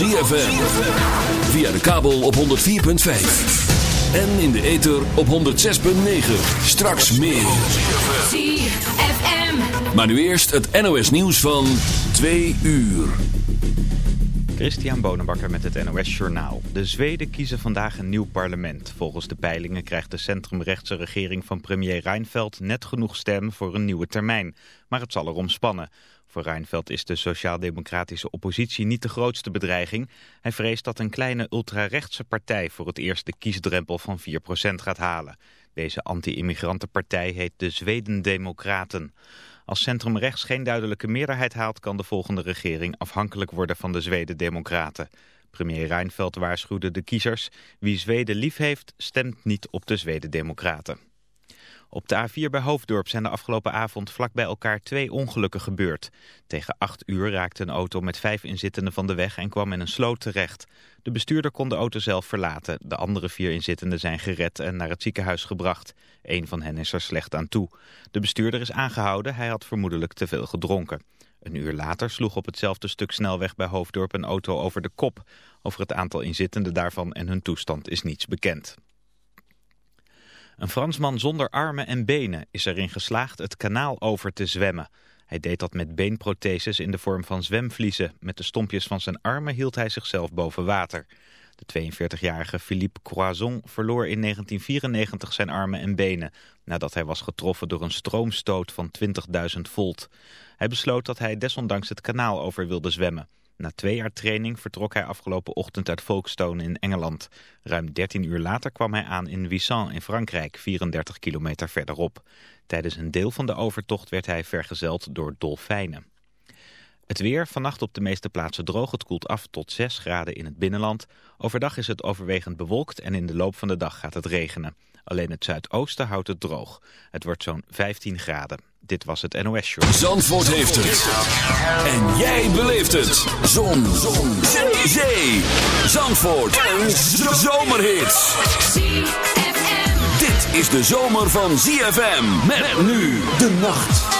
ZFM. Via de kabel op 104.5. En in de ether op 106.9. Straks meer. ZFM. Maar nu eerst het NOS nieuws van 2 uur. Christian Bonenbakker met het NOS Journaal. De Zweden kiezen vandaag een nieuw parlement. Volgens de peilingen krijgt de centrumrechtse regering van premier Reinfeldt net genoeg stem voor een nieuwe termijn. Maar het zal erom spannen. Voor Reinfeldt is de sociaal-democratische oppositie niet de grootste bedreiging. Hij vreest dat een kleine ultrarechtse partij voor het eerst de kiesdrempel van 4% gaat halen. Deze anti-immigrantenpartij heet de Zweden-Democraten. Als centrumrechts geen duidelijke meerderheid haalt... kan de volgende regering afhankelijk worden van de Zweden-Democraten. Premier Reinfeldt waarschuwde de kiezers... wie Zweden lief heeft, stemt niet op de Zweden-Democraten. Op de A4 bij Hoofddorp zijn de afgelopen avond vlak bij elkaar twee ongelukken gebeurd. Tegen 8 uur raakte een auto met vijf inzittenden van de weg en kwam in een sloot terecht. De bestuurder kon de auto zelf verlaten. De andere vier inzittenden zijn gered en naar het ziekenhuis gebracht. Eén van hen is er slecht aan toe. De bestuurder is aangehouden, hij had vermoedelijk te veel gedronken. Een uur later sloeg op hetzelfde stuk snelweg bij Hoofddorp een auto over de kop. Over het aantal inzittenden daarvan en hun toestand is niets bekend. Een Fransman zonder armen en benen is erin geslaagd het kanaal over te zwemmen. Hij deed dat met beenprotheses in de vorm van zwemvliezen. Met de stompjes van zijn armen hield hij zichzelf boven water. De 42-jarige Philippe Croison verloor in 1994 zijn armen en benen... nadat hij was getroffen door een stroomstoot van 20.000 volt. Hij besloot dat hij desondanks het kanaal over wilde zwemmen. Na twee jaar training vertrok hij afgelopen ochtend uit Folkestone in Engeland. Ruim 13 uur later kwam hij aan in Wissant in Frankrijk, 34 kilometer verderop. Tijdens een deel van de overtocht werd hij vergezeld door dolfijnen. Het weer, vannacht op de meeste plaatsen droog. Het koelt af tot 6 graden in het binnenland. Overdag is het overwegend bewolkt en in de loop van de dag gaat het regenen. Alleen het zuidoosten houdt het droog. Het wordt zo'n 15 graden. Dit was het NOS Show. Zandvoort heeft het. En jij beleeft het. Zon. Zon. Zee. Zandvoort. Een zomerhit. Dit is de zomer van ZFM. Met nu de nacht.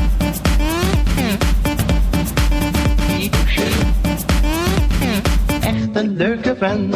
Een leuke vent.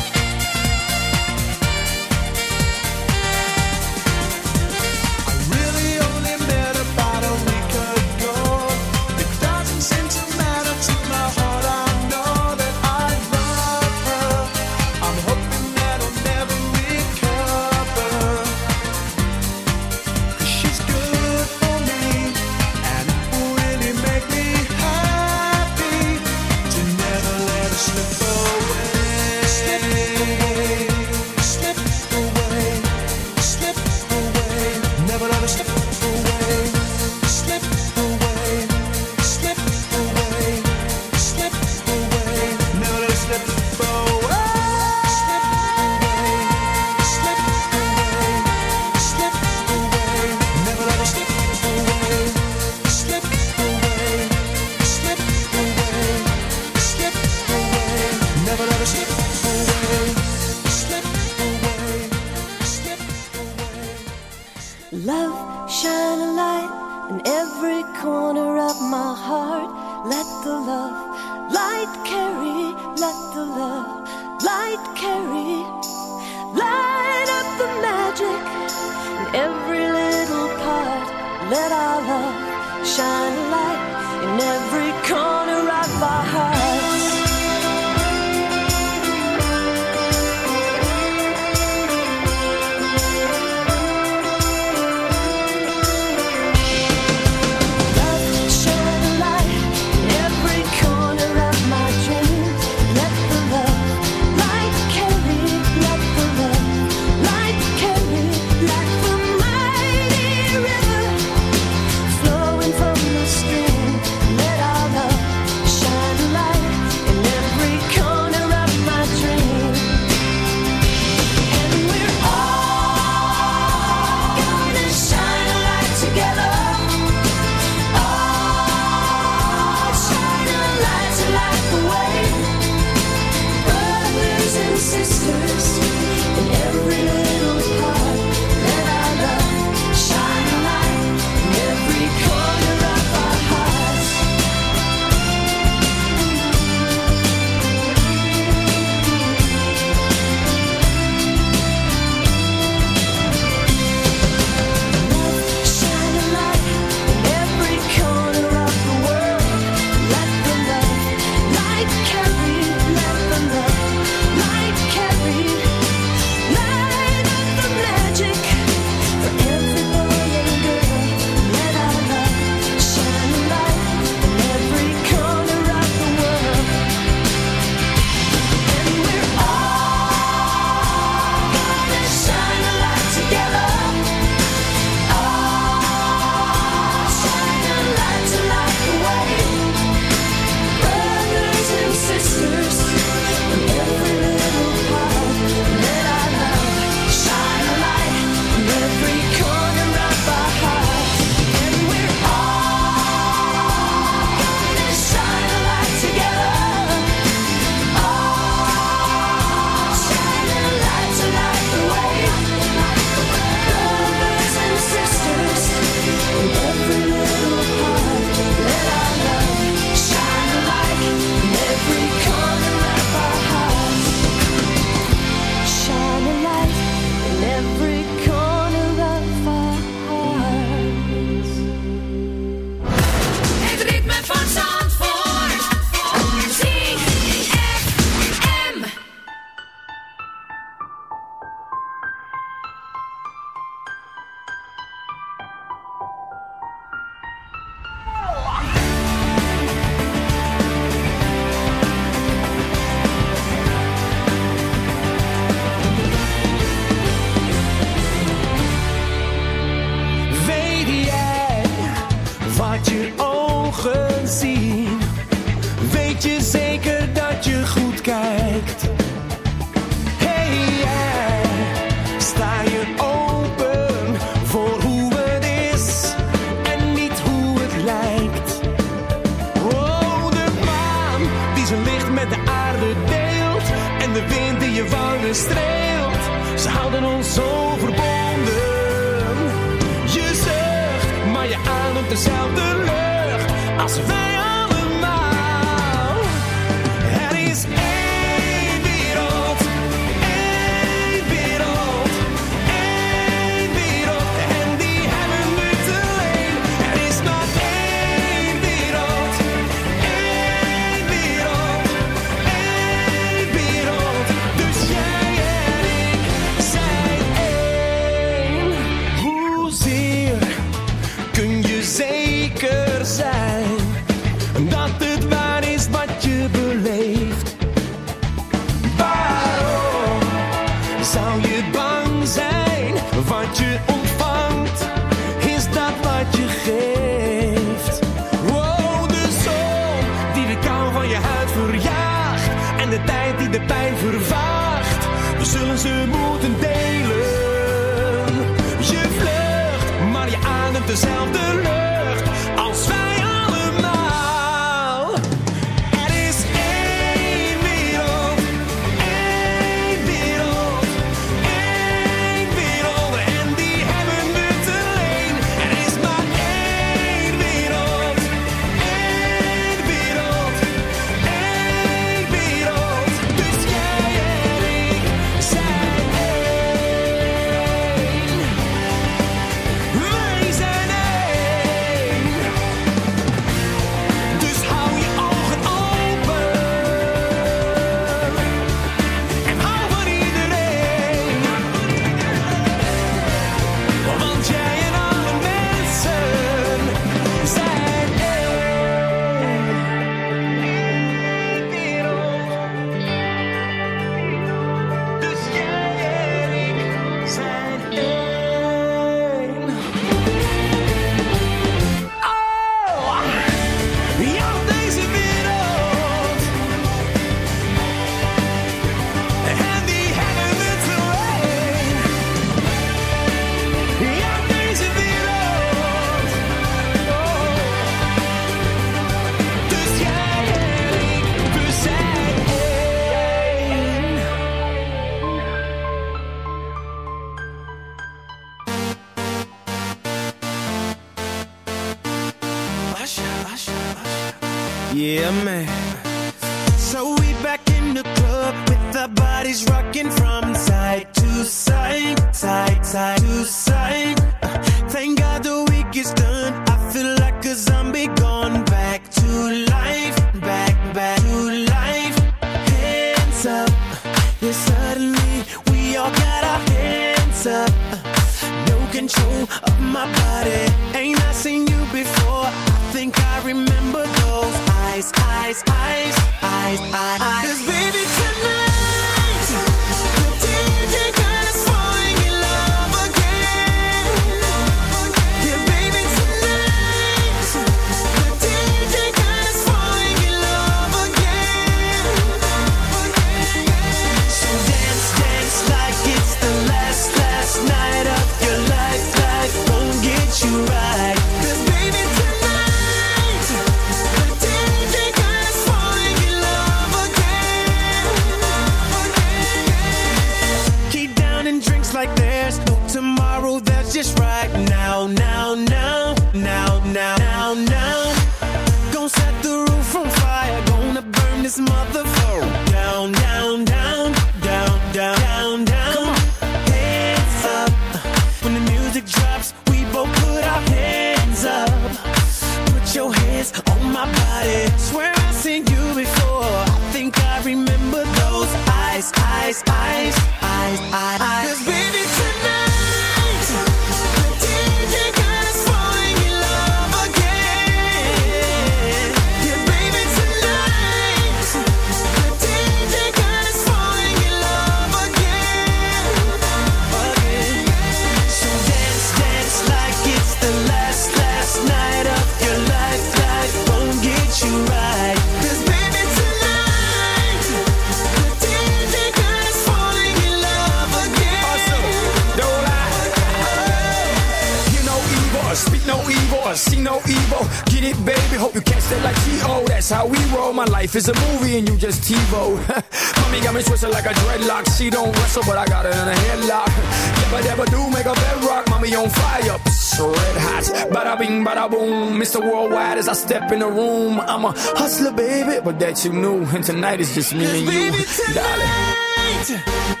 Hustler, baby, but that you knew. And tonight is just me and you, darling.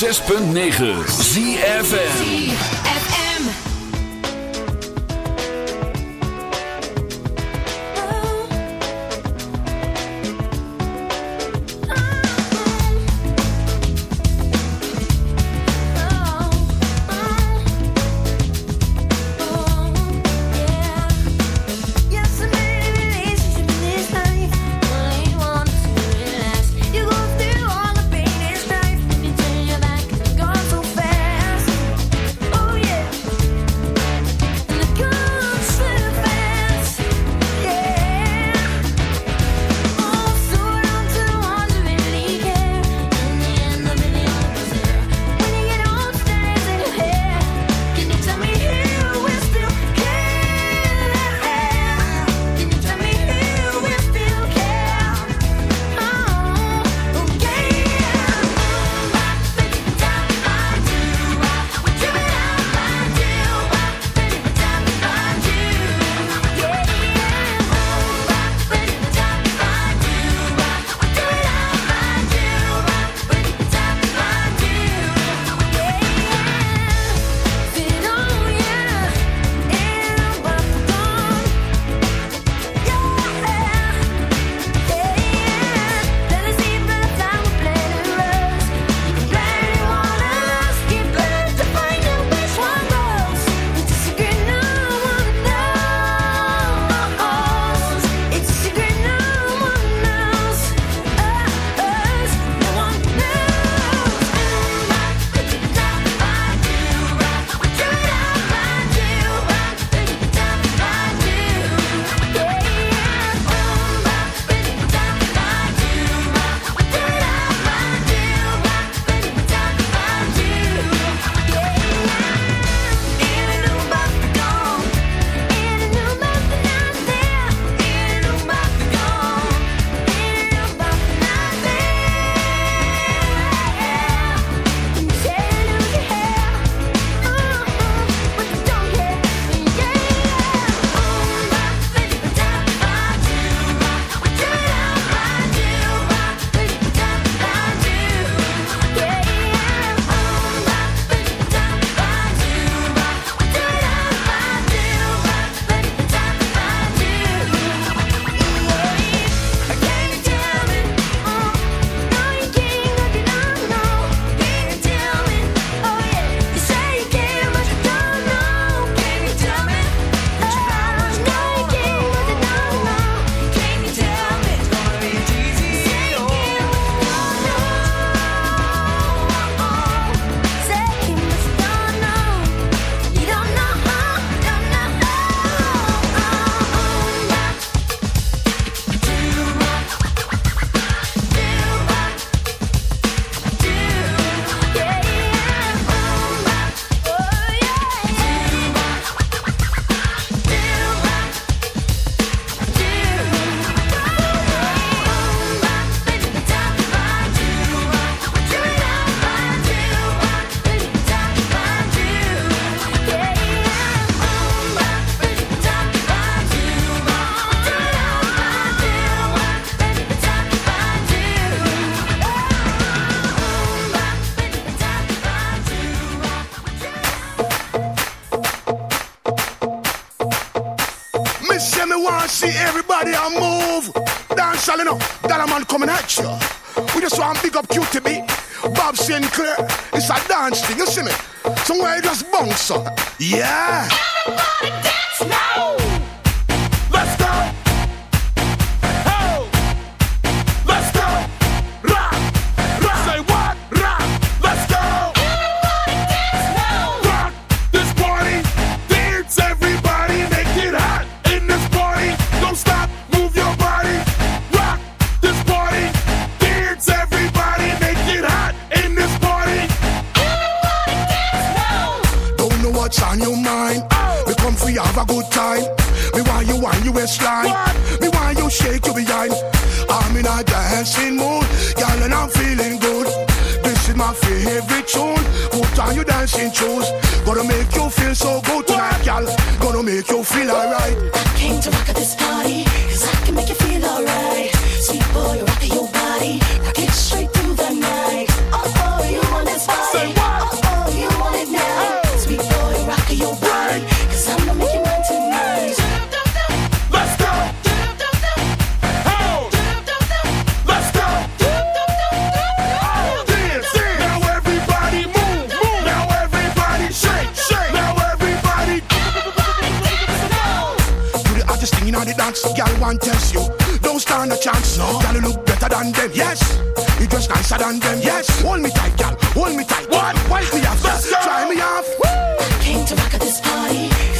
106.9 ZFN feel alright. Came to rock at this party, cause I can make you feel chance. No. Gotta look better than them. Yes. You dress nicer than them. Yes. Hold me tight, gal. Hold me tight. What? Wipe me off. Try me off. Woo. Came to rock at this party.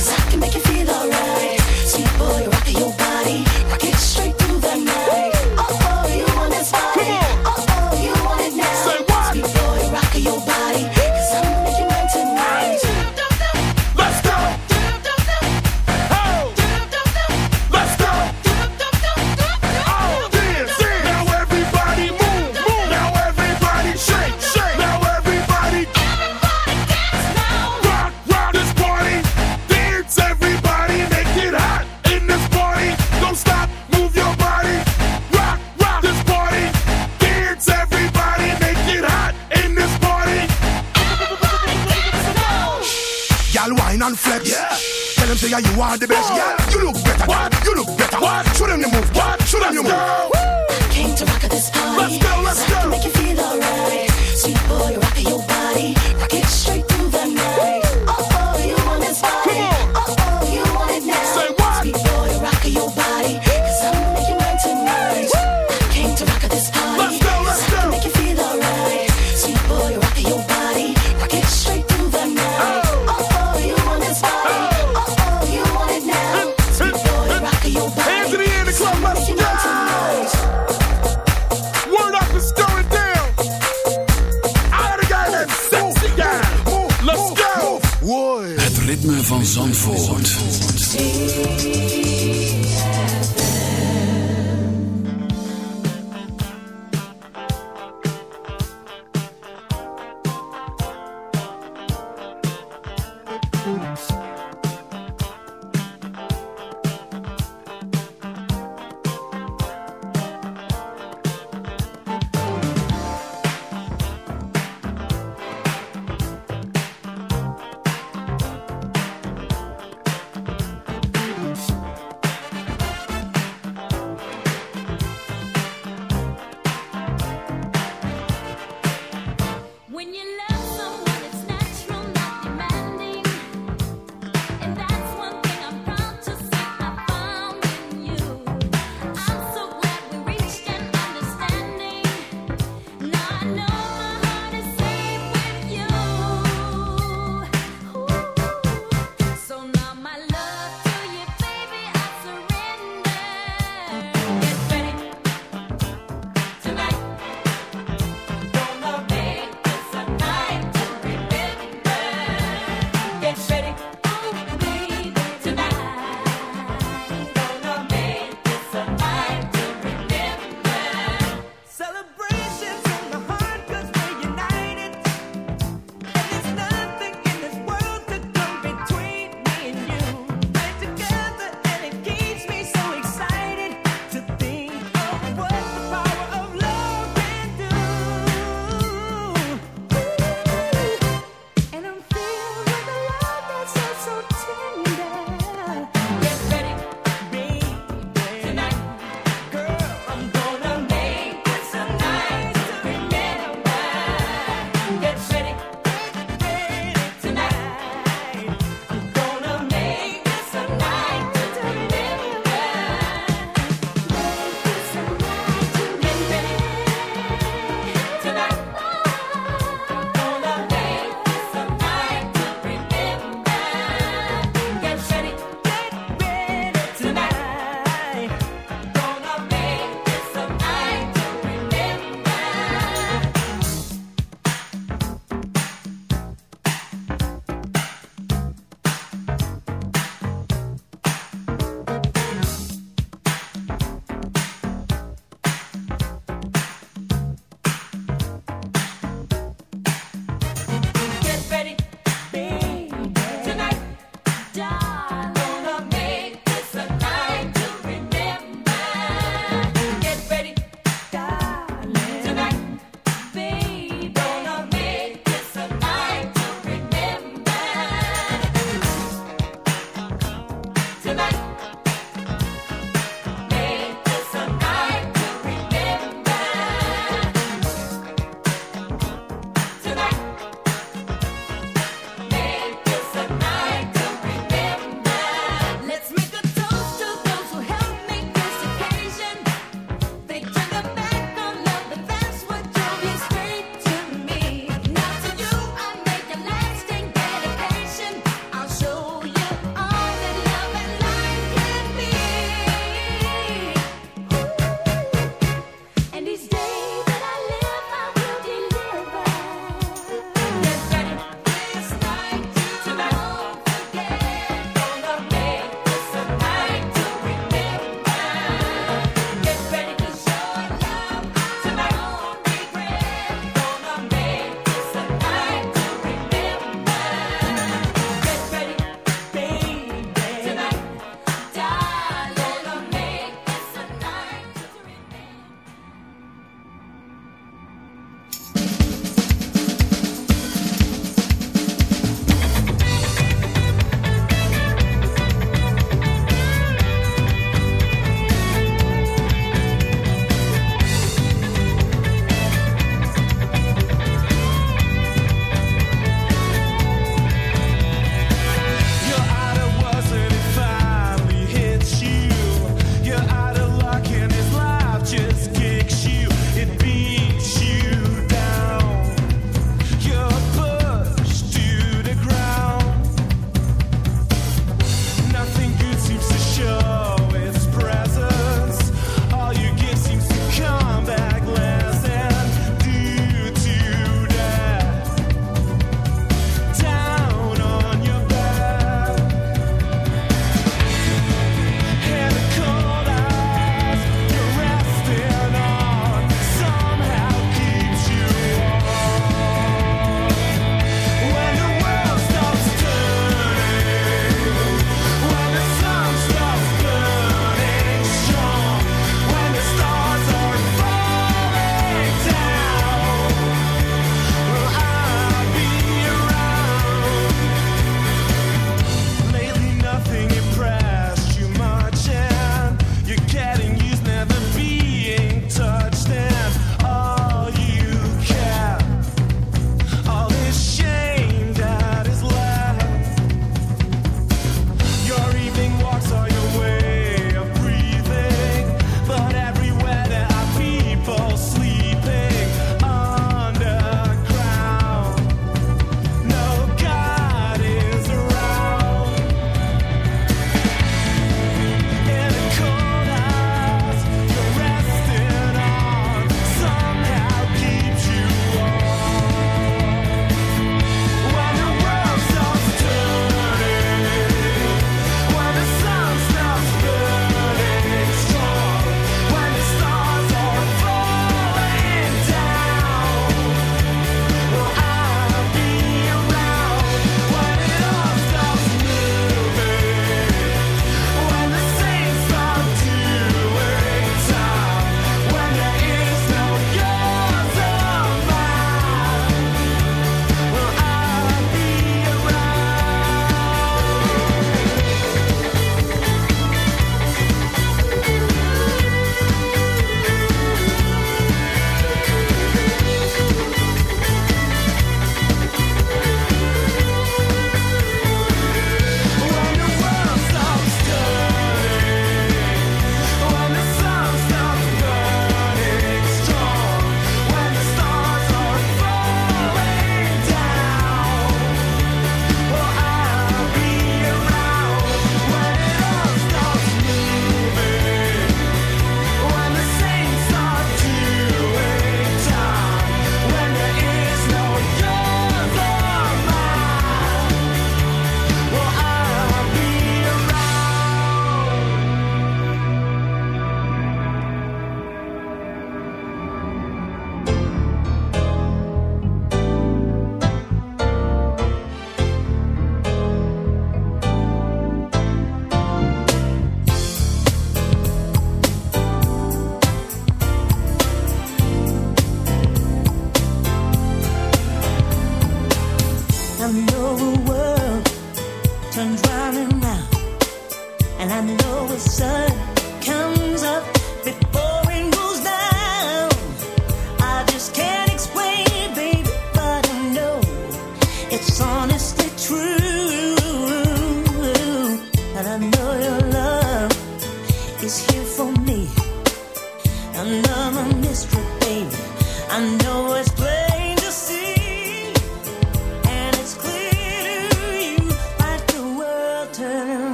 you are the best. What? Yeah, you look better. What? You look better. What? Show them the move. What? Show them the move.